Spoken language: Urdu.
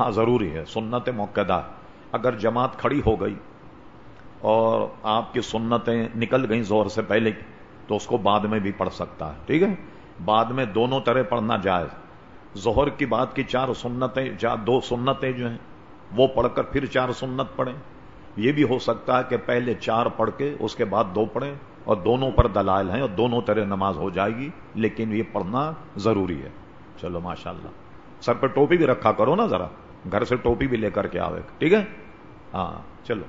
ہاں ضروری ہے، سنت موقع اگر جماعت کھڑی ہو گئی اور آپ کی سنتیں نکل گئیں زور سے پہلے، تو اس کو بعد میں بھی پڑھ سکتا ہے۔ ٹھیک ہے؟ بعد میں دونوں طرح پڑھنا جائز۔ ظہر کی بات کی چار سنتیں دو سنتیں جو ہیں، وہ پڑھ کر پھر چار سنت پڑھیں۔ یہ بھی ہو سکتا ہے کہ پہلے چار پڑھ کے، اس کے بعد دو پڑھیں اور دونوں پر دلائل ہیں اور دونوں طرح نماز ہو جائے گی، لیکن یہ پڑھنا ضروری ہے۔ چلو ماشاء اللہ سر پہ ٹوپی بھی رکھا کرو نا ذرا۔ گھر سے ٹوپی بھی لے کر کے آوے۔ ٹھیک ہے؟ ہاں چلو۔